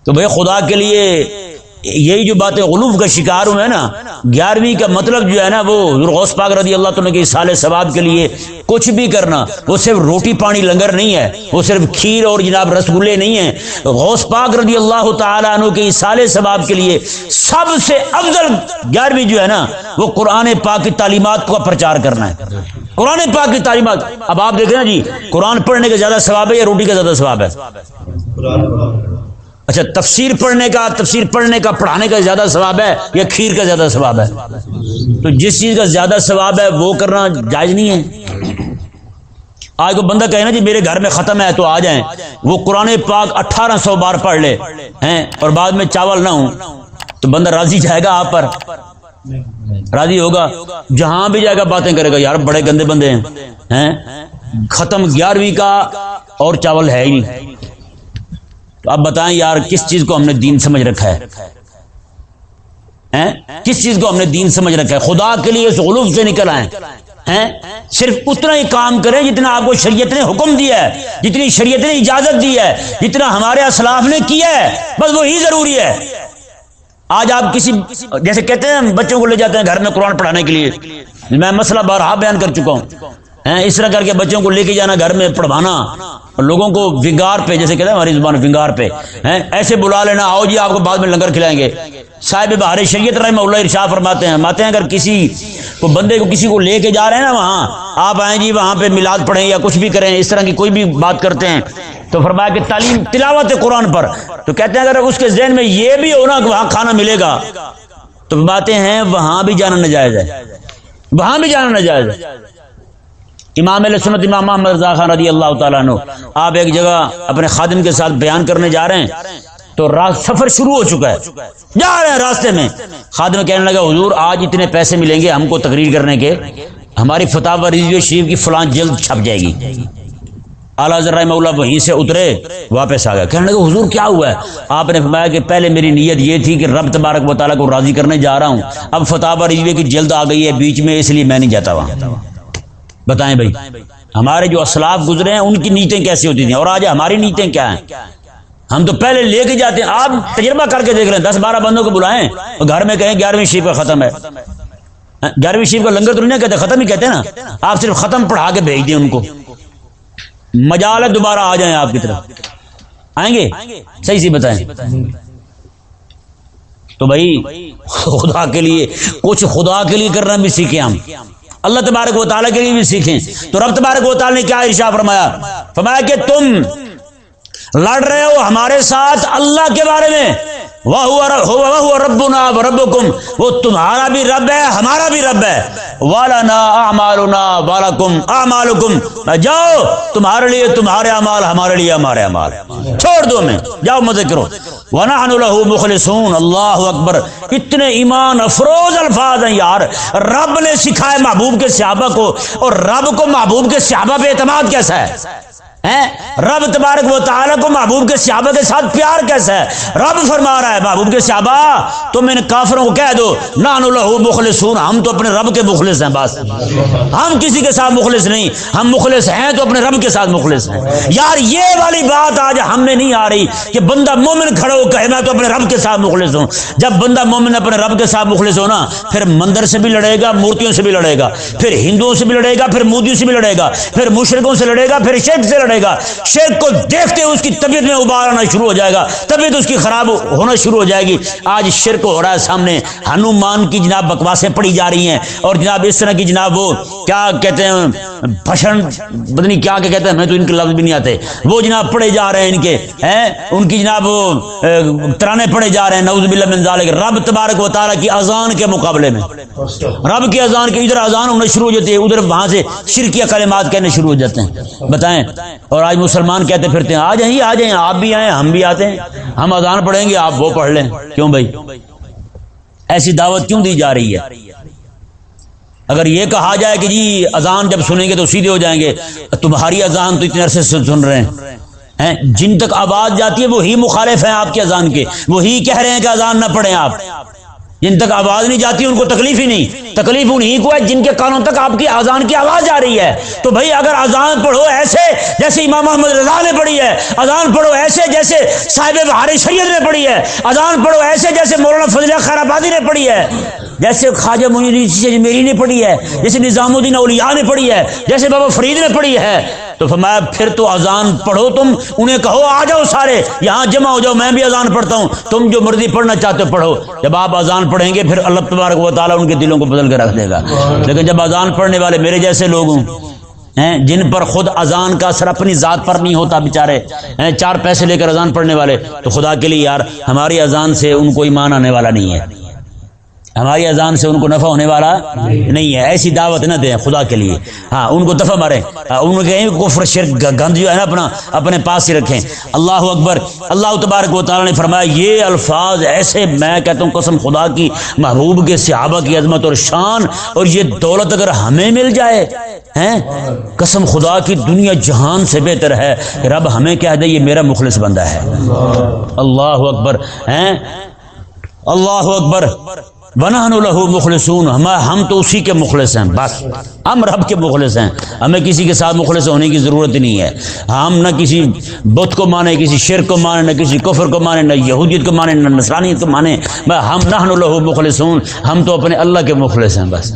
تو بھائی خدا کے لیے یہی جو باتیں غلوف کا شکار ہوئے نا، گیارہویں کا مطلب جو ہے نا وہ غوث پاک رضی اللہ تعالیٰ کے سال ثواب کے لیے کچھ بھی کرنا، وہ صرف روٹی پانی لنگر نہیں ہے، وہ صرف کھیر اور جناب رسگلے نہیں ہیں۔ غوث پاک رضی اللہ تعالیٰ عنہ کے سال ثواب کے لیے سب سے افضل گیارہویں جو ہے نا، وہ قرآن پاک کی تعلیمات کا پرچار کرنا ہے۔ قرآن پاک کی تعلیمات، اب آپ دیکھیں نا جی قرآن پڑھنے کا زیادہ ثواب ہے یا روٹی کا زیادہ ثواب ہے؟ اچھا تفسیر پڑھنے کا، تفسیر پڑھنے کا، پڑھانے کا زیادہ ثواب ہے یا کھیر کا زیادہ ثواب ہے؟ تو جس چیز کا زیادہ ثواب ہے وہ کرنا جائز نہیں ہے۔ آج کو بندہ کہے نا جی میرے گھر میں ختم ہے تو آ جائیں۔ وہ قرآن پاک اٹھارہ سو بار پڑھ لے، ہیں، اور بعد میں چاول نہ ہوں۔ تو بندہ راضی جائے گا آپ پر؟ راضی ہوگا۔ جہاں بھی جائے گا باتیں کرے گا، یار بڑے گندے بندے ہیں ختم گیارہویں کا اور چاول ہے ہی نہیں۔ تو اب بتائیں یار کس چیز کو ہم نے دین سمجھ رکھا ہے؟ کس چیز کو ہم نے دین سمجھ رکھا ہے؟ خدا کے لیے اس غلوف سے نکل آئے صرف اتنا ہی کام کریں جتنا آپ کو شریعت نے حکم دیا ہے، جتنی شریعت نے اجازت دی ہے، جتنا ہمارے اسلاف نے کیا ہے، بس وہی ضروری ہے۔ آج آپ کسی، جیسے کہتے ہیں بچوں کو لے جاتے ہیں گھر میں قرآن پڑھانے کے لیے۔ میں مسئلہ بارہا بیان کر چکا ہوں۔ اس طرح کر کے بچوں کو لے کے جانا، گھر میں پڑھوانا، اور لوگوں کو ونگار پہ، جیسے کہتے ہیں ہماری زبان، ونگار پہ ایسے بلا لینا، آؤ جی آپ کو بعد میں لنگر کھلائیں گے۔ صاحب بہار شریعت رحمہ اللہ ارشا فرماتے ہیں ماتے ہیں، اگر کسی کو، بندے کو کسی کو لے کے جا رہے ہیں نا وہاں، آپ آئیں جی وہاں پہ میلاد پڑھیں یا کچھ بھی کریں، اس طرح کی کوئی بھی بات کرتے ہیں، تو فرمایا کہ تعلیم، تلاوت قرآن پر۔ تو کہتے ہیں، اگر اس کے ذہن میں یہ بھی ہونا کہ وہاں کھانا ملے گا، تو باتیں ہیں، وہاں بھی جانا نجائز ہے۔ وہاں بھی جانا نجائز ہے۔ امام علیہ سنت امام محمد رضا خان رضی اللہ تعالیٰ عنہ، آپ ایک جگہ اپنے خادم کے ساتھ بیان کرنے جا رہے ہیں، تو سفر شروع ہو چکا ہے۔ جا رہے ہیں راستے میں۔ خادم کہنے لگا، حضور، آج اتنے پیسے ملیں گے ہم کو تقریر کرنے کے، ہماری فتح و ریزیو شریف کی فلان جلد چھپ جائے گی۔ اعلیٰ ذرا مولا وہیں سے اترے، واپس آ گیا کہنے لگے، حضور، کیا ہوا ہے؟ آپ نے فرمایا کہ پہلے میری نیت یہ تھی کہ رب تبارک و تعالیٰ کو راضی کرنے جا رہا ہوں۔ اب فتح و رضوے کی جلد آ گئی ہے، بیچ میں اس لیے میں نہیں جاتا وہاں۔ بتائیں بھائی، ہمارے جو اسلاف گزرے ہیں، ان کی نیتیں کیسی ہوتی تھیں؟ اور آج ہماری نیتیں کیا ہیں؟ ہم تو پہلے لے کے جاتے ہیں، آپ تجربہ کر کے دیکھ رہے ہیں دس بارہ بندوں کو بلائیں، اور گھر میں کہیں گیارہویں شریف کا ختم ہے۔ گیارہویں شریف کا لنگر تو نہیں کہتے، ختم ہی کہتے ہیں نا۔ آپ صرف ختم پڑھا کے بھیج دیں ان کو۔ مجال ہے، دوبارہ آ جائیں آپ کی طرف۔ آئیں گے؟ صحیح سی بتائیں۔ تو بھائی، خدا کے لیے، کچھ خدا کے لیے کرنا بھی سیکھیں ہم۔ اللہ تبارک و تعالیٰ کے لیے بھی سیکھیں۔ تو رب تبارک و تعالیٰ نے کیا ارشا فرمایا؟ فرمایا کہ تم لڑ رہے ہو ہمارے ساتھ اللہ کے بارے میں۔ وہ رب رب وہ تمہارا بھی رب ہے، ہمارا بھی رب ہے۔ والا نا والا کم جاؤ، تمہارے لیے تمہارے امال ہمارے لیے ہمارے امال چھوڑ دو میں جاؤ مزے کرو۔ ونا مخلصون، اللہ اکبر۔ اتنے ایمان افروز الفاظ ہیں یار۔ رب نے سکھائے محبوب کے صحابہ کو، اور رب کو محبوب کے صحابہ پہ اعتماد کیسا ہے؟ رب تبارک و تعالیٰ کو محبوب کے صحابہ کے ساتھ پیار کیسا ہے؟ رب فرما رہا ہے، محبوب کے صحابہ، تم ان کافروں کو کہہ دو نان مخلصون، ہم تو اپنے رب کے مخلص ہیں بس۔ ہم کسی کے ساتھ مخلص نہیں، ہم مخلص ہیں تو اپنے رب کے ساتھ مخلص ہیں۔ یار، یہ والی بات آج ہم میں نہیں آ رہی کہ بندہ مومن کھڑا ہو کہے، میں تو اپنے رب کے ساتھ مخلص ہوں۔ جب بندہ مومن اپنے رب کے ساتھ مخلص ہو نا، پھر مندر سے بھی لڑے گا، مورتیوں سے بھی لڑے گا، پھر ہندوؤں سے بھی لڑے گا، پھر مودیوں سے بھی لڑے گا، پھر مشرقوں سے لڑے گا، پھر شرک سے لڑے گا شرک کو دیکھتے اس کی طبیعت میں ابار آنا شروع ہو جائے گا۔ طبیعت اس کی خراب ہونا شروع ہو جائے گی۔ آج شرک ہو رہا ہے سامنے۔ ہنومان کی جناب بکواسیں پڑی جا رہی ہیں۔ اور جناب اس طرح کی جناب وہ کیا کہتے ہیں، بھشن بدنی کیا کہ کہتے ہیں، میں تو ان کے لفظ بھی نہیں آتے۔ وہ جناب پڑے جا رہے ہیں ان کے، ہیں؟ ان کی جناب ترانے پڑے جا رہے ہیں۔ نعوذ باللہ من ذالک۔ رب تبارک و تعالی کی اذان کے مقابلے میں۔ رب کی اذان کے ادھر اذان ہونا شروع ہو جاتی ہے، ادھر وہاں سے شرکیہ کلمات کہنے شروع ہو جاتے ہیں۔ بتائیں۔ اور آج مسلمان کہتے پھرتے ہیں، آ جائیں آ جائیں، آپ بھی آئیں، ہم بھی آتے ہیں۔ ہم اذان پڑھیں گے، آپ وہ پڑھ لیں۔ کیوں بھائی؟ ایسی دعوت کیوں دی جا رہی ہے؟ اگر یہ کہا جائے کہ جی اذان جب سنیں گے تو سیدھے ہو جائیں گے۔ تمہاری اذان تو اتنے عرصے سے سن رہے ہیں؟ جن تک آواز جاتی ہے، وہی مخالف ہیں آپ کے اذان کے۔ وہی کہہ رہے ہیں کہ اذان نہ پڑھیں آپ۔ جن تک آواز نہیں جاتی، ان کو تکلیف ہی نہیں۔ تکلیف انہیں کو ہے جن کے کانوں تک آپ کی اذان کی آواز آ رہی ہے۔ تو بھائی اگر اذان پڑھو ایسے جیسے امام محمد رضا نے پڑھی ہے، اذان پڑھو ایسے جیسے صاحب بہار سید نے پڑھی ہے، اذان پڑھو ایسے جیسے مولانا فضل خیر آبادی نے پڑھی ہے، جیسے خواجہ میری نے پڑھی ہے، جیسے نظام الدین اولیاء نے پڑھی ہے، جیسے بابا فرید نے پڑھی ہے۔ تو فرمایا، پھر تو اذان پڑھو تم، انہیں کہو، آ جاؤ سارے، یہاں جمع ہو جاؤ، میں بھی اذان پڑھتا ہوں۔ تم جو مرضی پڑھنا چاہتے ہو، پڑھو۔ جب آپ اذان پڑھیں گے، پھر اللہ تبارک و تعالیٰ ان کے دلوں کو بدل کے رکھ دے گا۔ لیکن جب اذان پڑھنے والے میرے جیسے لوگ ہوں جن پر خود اذان کا اثر اپنی ذات پر نہیں ہوتا بےچارے چار پیسے لے کر اذان پڑھنے والے، تو خدا کے لیے یار، ہماری اذان سے ان کو ایمان آنے والا نہیں ہے۔ ہماری اذان سے ان کو نفع ہونے والا نہیں ہے۔ ایسی دعوت نہ دیں خدا کے لیے۔ ہاں ان کو دفع مارے ہاں، ان کے کفر شرک گند جو ہے نا اپنا، اپنے پاس ہی رکھیں۔ اللہ اکبر، اللہ تبارک و تعالیٰ نے فرمایا، یہ الفاظ ایسے، میں کہتا ہوں، قسم خدا کی، محبوب کے، صحابہ کی عظمت اور شان، اور یہ دولت اگر ہمیں مل جائے، ہیں؟ قسم خدا کی، دنیا جہان سے بہتر ہے۔ رب ہمیں کہہ دے، یہ میرا مخلص بندہ ہے۔ اللہ اکبر، ہیں؟ اللہ اکبر۔ ونحن له مخلصون، ہم تو اسی کے مخلص ہیں، بس۔ ہم رب کے مخلص ہیں۔ ہمیں کسی کے ساتھ مخلص ہونے کی ضرورت نہیں ہے۔ ہم نہ کسی بت کو مانے کسی شرک کو مانے نہ کسی کفر کو مانے نہ یہودیت کو مانے نہ نصرانیت کو مانے ہم نحن له مخلصون، ہم تو اپنے اللہ کے مخلص ہیں، بس۔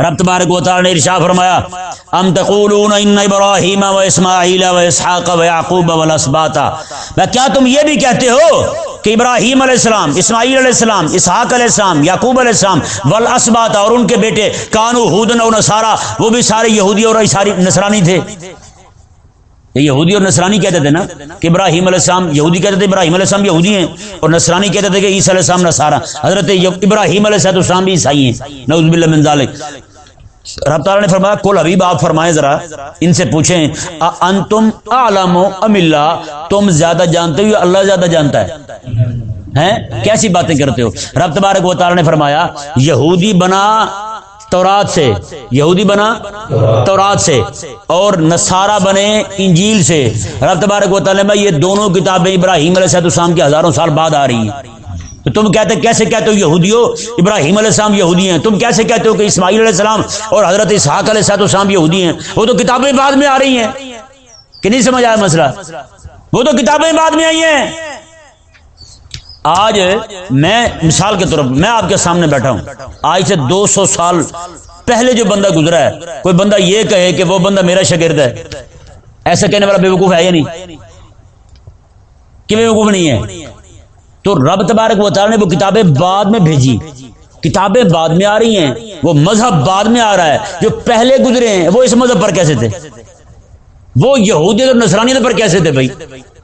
رب تبارک و تعالی نے ارشاد فرمایا، ام تقولون ان ابراہیم و اسماعیل و اسحاق و یعقوب والاسباط میں کیا تم یہ بھی کہتے ہو کہ ابراہیم علیہ السلام، اسماعیل علیہ السلام، اسحاق علیہ السلام، یعقوب علیہ السلام، والاسباط اور ان کے بیٹے کانو، ہودن و نصارا وہ بھی سارے یہودی اور ساری نصرانی تھے۔ یہودی اور نصرانی کہتے تھے نا کہ ابراہیم علیہ السلام یہودی کہتے تھے، ابراہیم علیہ السلام یہودی ہیں اور نصرانی کہتے تھے کہ عیسی علیہ السلام نصارا حضرت ابراہیم علیہ السلام بھی عیسائی ہیں۔ نعوذ باللہ من ذالک۔ رب تعالیٰ نے فرمایا کل حبیب آپ فرمائیں ذرا، ان سے پوچھیں انتم عالم ام اللہ؟ تم زیادہ جانتے ہو یا اللہ زیادہ جانتا ہے؟ ہیں؟ کیسی باتیں کرتے ہو؟ رب تبارک و تعالیٰ نے فرمایا، یہودی بنا تورات سے، یہودی بنا تورات سے، اور نصارہ بنے انجیل سے۔ رب تبارک و تعالیٰ میں یہ دونوں کتابیں ابراہیم علیہ السلام کے ہزاروں سال بعد آ رہی ہیں۔ تو تم کہتے کیسے کہتے ہو یہودی ہو ابراہیم علیہ السلام یہودی ہیں۔ تم کیسے کہتے ہو کہ اسماعیل علیہ السلام اور حضرت اسحاق علیہ السلام یہودی ہیں؟ وہ تو کتابیں بعد میں آ رہی ہیں۔ کہ نہیں سمجھ آیا مسئلہ؟ وہ تو کتابیں بعد میں آئی ہیں۔ آج میں مثال کے طور پر میں آپ کے سامنے بیٹھا ہوں۔ آج سے دو سو سال پہلے جو بندہ گزرا ہے، کوئی بندہ یہ کہے کہ وہ بندہ میرا شاگرد ہے۔ ایسا کہنے والا بے وقوف ہے یا نہیں؟ کہ بے وقوف نہیں ہے۔ تو رب تبارک و تعالی نے وہ کتابیں بعد میں بھیجی۔ کتابیں بعد میں آ رہی ہیں۔ وہ مذہب بعد میں آ رہا ہے۔ جو پہلے گزرے ہیں، وہ اس مذہب پر کیسے تھے؟ وہ یہودیت اور نصرانیت پر کیسے تھے بھائی؟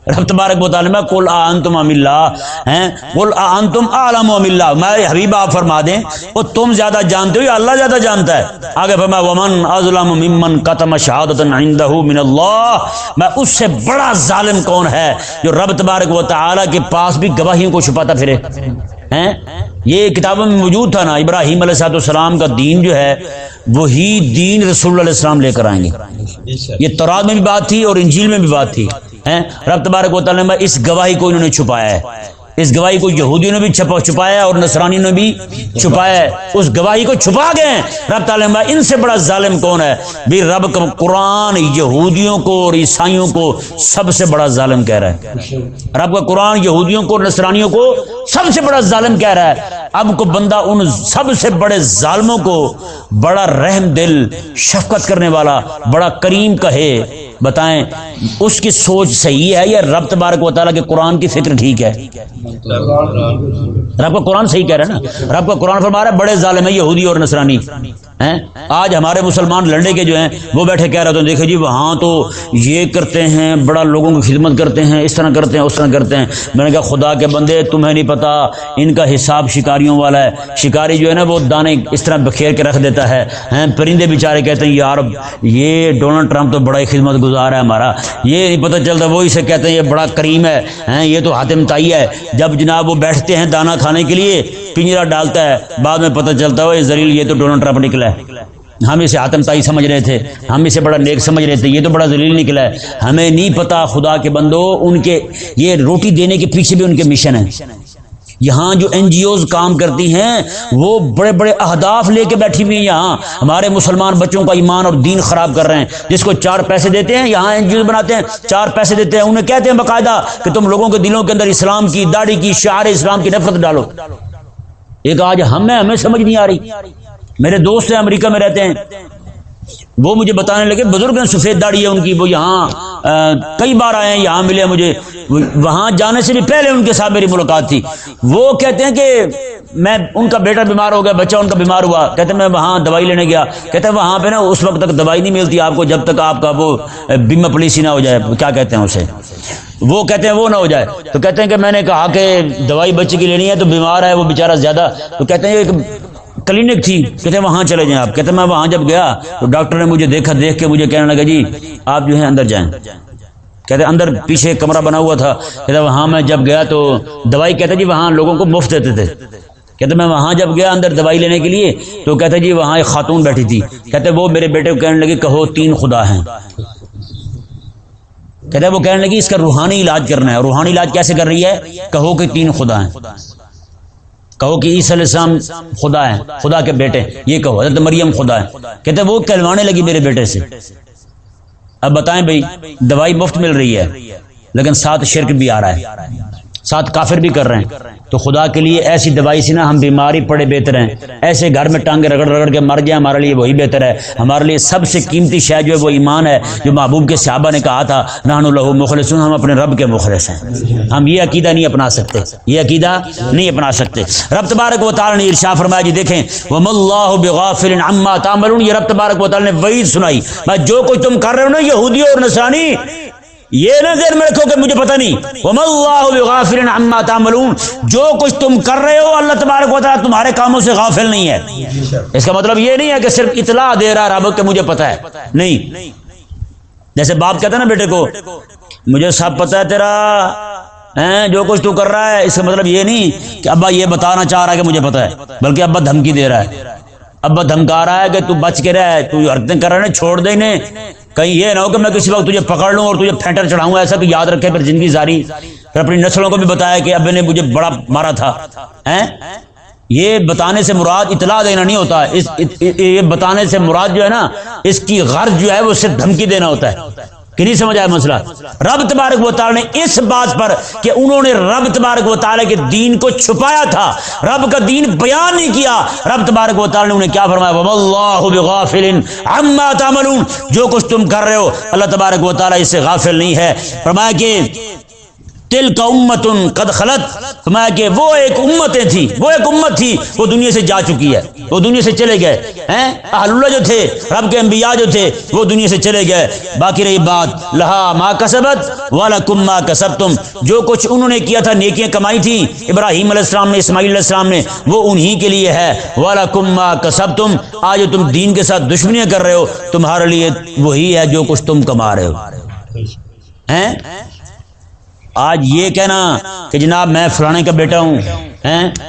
رب تبارک بتا میں کل انتم ام اللہ، ہیں؟ کل انتم عالم ام اللہ۔ میں حبیب آپ فرما دیں، وہ تم زیادہ جانتے ہو یا اللہ زیادہ جانتا ہے؟ آگے فرما ومن ازلم ممن قتم شہادت عنده من اللہ۔ میں اس سے بڑا ظالم کون ہے جو رب تبارک و تعالی کے پاس بھی گواہیوں کو چھپاتا پھرے؟ ہیں؟ یہ کتابوں میں موجود تھا نا، ابراہیم علیہ صاحب السلام کا دین جو ہے، وہی دین رسول اللہ علیہ السلام لے کر آئیں گے۔ یہ تورات میں بھی بات تھی اور انجیل میں بھی بات تھی۔ رب تبارک و تعالیٰ نے اس گواہی کو انہوں نے چھپایا ہے۔ اس گواہی کو یہودیوں نے بھی چھپا چھپایا اور نصرانی نے بھی چھپایا ہے۔ اس گواہی کو چھپا گئے ہیں۔ رب تعالیٰ ان سے بڑا ظالم کون ہے؟ بھی رب کا قرآن یہودیوں کو اور عیسائیوں کو سب سے بڑا ظالم کہہ رہا ہے۔ رب کا قرآن یہودیوں کو اور نصرانیوں کو سب سے بڑا ظالم کہہ رہا ہے۔ اب کو بندہ ان سب سے بڑے ظالموں کو بڑا رحم دل، شفقت کرنے والا، بڑا کریم کہے۔ بتائیں، اس کی سوچ صحیح ہے یا رب تبارک و تعالیٰ کے قرآن کی فکر ٹھیک ہے؟ رب کا قرآن صحیح کہہ رہا ہے نا؟ رب کا قرآن فرما رہا ہے، بڑے ظالم ہے یہودی اور نصرانی۔ ہیں؟ آج ہمارے مسلمان لڑنے کے جو ہیں، وہ بیٹھے کہہ رہے تھے، دیکھیں جی وہاں تو یہ کرتے ہیں، بڑا لوگوں کی خدمت کرتے ہیں، اس طرح کرتے ہیں، اس طرح کرتے ہیں۔ میں نے کہا، خدا کے بندے، تمہیں نہیں پتا، ان کا حساب شکاریوں والا ہے۔ شکاری جو ہے نا، وہ دانے اس طرح بکھیر کے رکھ دیتا ہے۔ پرندے بیچارے کہتے ہیں یار یہ ڈونلڈ ٹرمپ تو بڑا ہی خدمت گزار ہے ہمارا۔ یہ نہیں پتہ چلتا، وہ اسے کہتے ہیں، یہ بڑا کریم ہے۔ یہ تو حاتم تائی ہے۔ جب جناب وہ بیٹھتے ہیں دانا کھانے کے لیے پنجرا ڈالتا ہے، بعد میں پتہ چلتا ہے زلیل یہ تو ڈونلڈ ٹرمپ نکلا ہے۔ ہم اسے آتم تائی سمجھ رہے تھے، ہم اسے بڑا نیک سمجھ رہے تھے، یہ تو بڑا ذلیل نکلا ہے۔ ہمیں نہیں پتا خدا کے بندو، ان کے، یہ روٹی دینے کے پیچھے بھی ان کے مشن ہے یہاں جو این جی اوز کام کرتی ہیں، وہ بڑے بڑے اہداف لے کے بیٹھی ہوئی ہیں یہاں۔ ہمارے مسلمان بچوں کا ایمان اور دین خراب کر رہے ہیں۔ جس کو چار پیسے دیتے ہیں، یہاں این جی اوز بناتے ہیں، چار پیسے دیتے ہیں۔ انہیں کہتے ہیں باقاعدہ کہ تم لوگوں کے دلوں کے اندر اسلام کی، داڑھی کی شعر اسلام کی نفرت ڈالو۔ ایک آج ہمیں ہمیں سمجھ نہیں آ رہی۔ میرے دوست ہیں، امریکہ میں رہتے ہیں۔ وہ مجھے بتانے لگے، بزرگ ہیں، سفید داڑھی ہے ان کی، وہ یہاں کئی بار آئے ہیں، یہاں ملے مجھے۔ وہاں جانے سے بھی پہلے ان کے ساتھ میری ملاقات تھی۔ وہ کہتے ہیں کہ میں ان کا بیٹا بیمار ہو گیا، بچہ ان کا بیمار ہوا۔ کہتے ہیں میں وہاں دوائی لینے گیا۔ کہتے ہیں وہاں پہ نا اس وقت تک دوائی نہیں ملتی آپ کو، جب تک آپ کا وہ بیمہ پالیسی نہ ہو جائے، کیا کہتے ہیں اسے؟ وہ کہتے ہیں وہ نہ ہو جائے تو کہتے ہیں کہ میں نے کہا کہ دوائی بچے کی لینی ہے تو بیمار ہے وہ بیچارہ زیادہ تو کہتے ہیں کلینک تھی کہتے وہاں چلے جائیں آپ کہتے میں وہاں جب گیا تو ڈاکٹر نے مجھے دیکھا دیکھ کے مجھے کہنے لگا جی آپ جو ہے اندر جائیں کہتے اندر پیچھے کمرہ بنا ہوا تھا کہتے وہاں میں جب گیا تو دوائی کہتے جی وہاں لوگوں کو مفت دیتے تھے کہتے میں وہاں جب گیا اندر دوائی لینے کے لیے تو کہتے جی وہاں ایک خاتون بیٹھی تھی کہتے وہ میرے بیٹے کو کہنے لگی کہو تین خدا ہیں کہتے وہ کہنے لگی اس کا روحانی علاج کرنا ہے روحانی علاج کیسے کر رہی ہے؟ کہو کہ تین خدا ہیں۔ کہو کہ عیسی علیہ السلام خدا ہے خدا کے بیٹے۔ یہ کہو، حضرت مریم خدا ہے کہتے وہ کہلوانے لگی میرے بیٹے سے۔ اب بتائیں بھائی، دوائی مفت مل رہی ہے، لیکن ساتھ شرک بھی آ رہا ہے۔ ساتھ کافر بھی کر رہے ہیں۔ تو خدا کے لیے ایسی دوائی سے نا ہم بیماری پڑے بہتر ہیں۔ ایسے گھر میں ٹانگے رگڑ رگڑ کے مر جائیں ہمارے لیے وہی بہتر ہے۔ ہمارے لیے سب سے قیمتی شے جو ہے وہ ایمان ہے۔ جو محبوب کے صحابہ نے کہا تھا نہن الہو مخلص ہم اپنے رب کے مخلص ہیں۔ ہم یہ عقیدہ نہیں اپنا سکتے۔ یہ عقیدہ نہیں اپنا سکتے۔ رب تبارک و تعالی نے ارشا فرمایا جی دیکھیں وم اللہ بغافل عما تعملون۔ یہ رب تبارک و تعالی نے وعید سنائی۔ جو کچھ تم کر رہے ہو نا، یہودی اور نصرانی یہ نہ ذہن میں رکھو کہ مجھے پتہ نہیں۔ اللہ عما تعملون۔ جو کچھ تم کر رہے ہو، اللہ تبارک و تعالیٰ تمہارے کاموں سے غافل نہیں ہے۔ اس کا مطلب یہ نہیں ہے کہ صرف اطلاع دے رہا رب کہ مجھے پتہ ہے۔ نہیں۔ جیسے باپ کہتا ہے نا بیٹے کو، مجھے سب پتہ ہے تیرا جو کچھ تو کر رہا ہے۔ اس کا مطلب یہ نہیں کہ ابا یہ بتانا چاہ رہا ہے کہ مجھے پتا ہے، بلکہ ابا دھمکی دے رہا ہے۔ ابا دھمکا رہا ہے کہ تو بچ کے رہ، تو حرکتیں کر رہے ہیں، چھوڑ دے انہیں۔ کہیں یہ نہ ہو کہ میں کسی وقت تجھے پکڑ لوں اور تجھے پھینٹر چڑھاؤں، ایسا کہ یاد رکھے پھر زندگی ساری پھر اپنی نسلوں کو بھی بتایا کہ ابے نے مجھے بڑا مارا تھا۔ یہ بتانے سے مراد اطلاع دینا نہیں ہوتا۔ اس یہ بتانے سے مراد جو ہے نا، اس کی غرض جو ہے وہ صرف دھمکی دینا ہوتا ہے۔ کہ نہیں سمجھ آیا مسئلہ؟ رب تبارک و تعالی نے اس بات پر کہ انہوں نے رب تبارک و تعالی کے دین کو چھپایا تھا، رب کا دین بیان نہیں کیا۔ رب تبارک و تعالی نے انہیں کیا فرمایا؟ اللہ بغافل عما تعملون جو کچھ تم کر رہے ہو، اللہ تبارک و تعالی اس سے غافل نہیں ہے۔ فرمایا کہ تل کا امت قد خلط فرمایا کہ وہ ایک امتیں تھی وہ ایک امت تھی، وہ دنیا سے جا چکی ہے، وہ دنیا سے چلے گئے، ہیں؟ اہل اللہ جو تھے، رب کے انبیاء جو تھے، وہ دنیا سے چلے گئے۔ باقی رہی بات لہا ما کسبت والا کم ما کسب تم جو کچھ انہوں نے کیا تھا، نیکیاں کمائی تھی ابراہیم علیہ السلام نے، اسماعیل علیہ السلام نے، وہ انہی کے لیے ہے۔ والا کم ما کسب تم آج جو تم دین کے ساتھ دشمنیاں کر رہے ہو، تمہارے لیے وہی ہے جو کچھ تم کما رہے ہو۔ ہیں؟ آج یہ کہنا کہ جناب میں فلانے کا بیٹا ہوں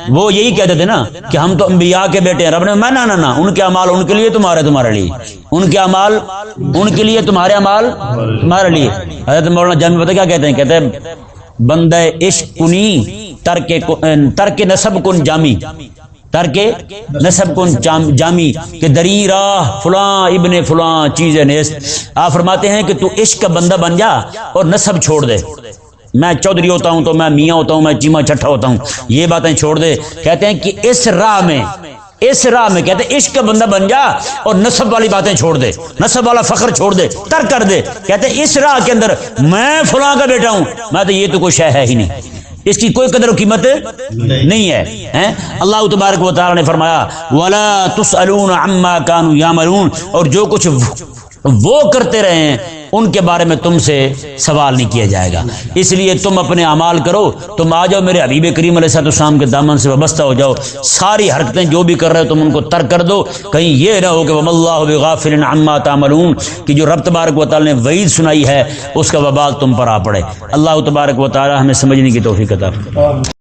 وہ یہی کہتے تھے نا کہ ہم تو انبیاء کے بیٹے ہیں۔ رب نے میں نہ نہ ان کے امال ان کے لیے تمہارے تمہارے لیے۔ ان کے امال ان کے لیے تمہارے امال تمہارے لیے۔ حضرت مولانا جنگ پتہ کیا کہتے ہیں؟ کہتے ہیں، بندہ عشق کنی، ترک ترک نصب کن جامی۔ ترک نصب کن جامی کہ دری راہ فلاں، ابن فلاں چیز نیست۔ آپ فرماتے ہیں کہ تو عشق کا بندہ بن جا اور نصب چھوڑ دے۔ میں چودھری ہوتا ہوں تو میں میاں ہوتا ہوں، میں چیما چھٹا ہوتا ہوں۔ یہ باتیں چھوڑ دے۔ کہتے ہیں کہ اس راہ میں، اس راہ میں کہتے ہیں، عشق کا بندہ بن جا اور نصب والی باتیں چھوڑ دے۔ نصب والا فخر چھوڑ دے تر کر دے۔ کہتے ہیں، اس راہ کے اندر میں فلاں کا بیٹا ہوں۔ میں تو یہ تو کوئی شے ہے ہی نہیں۔ اس کی کوئی قدر و قیمت نہیں ہے اللہ تبارک و تعالی نے فرمایا، ولا تسالون عما كانوا يعملون۔ اور جو کچھ وہ کرتے رہے ہیں ان کے بارے میں تم سے سوال نہیں کیا جائے گا۔ اس لیے تم اپنے اعمال کرو۔ تم آ جاؤ میرے حبیب کریم علیہ السلام کے دامن سے وابستہ ہو جاؤ۔ ساری حرکتیں جو بھی کر رہے ہو، تم ان کو ترک کر دو۔ کہیں یہ نہ ہو کہ وم اللہ غافل عما تعملون، کہ جو رب تبارک و تعالی نے وعید سنائی ہے، اس کا وبال تم پر آ پڑے۔ اللہ تبارک و تعالی ہمیں سمجھنے کی توفیق عطا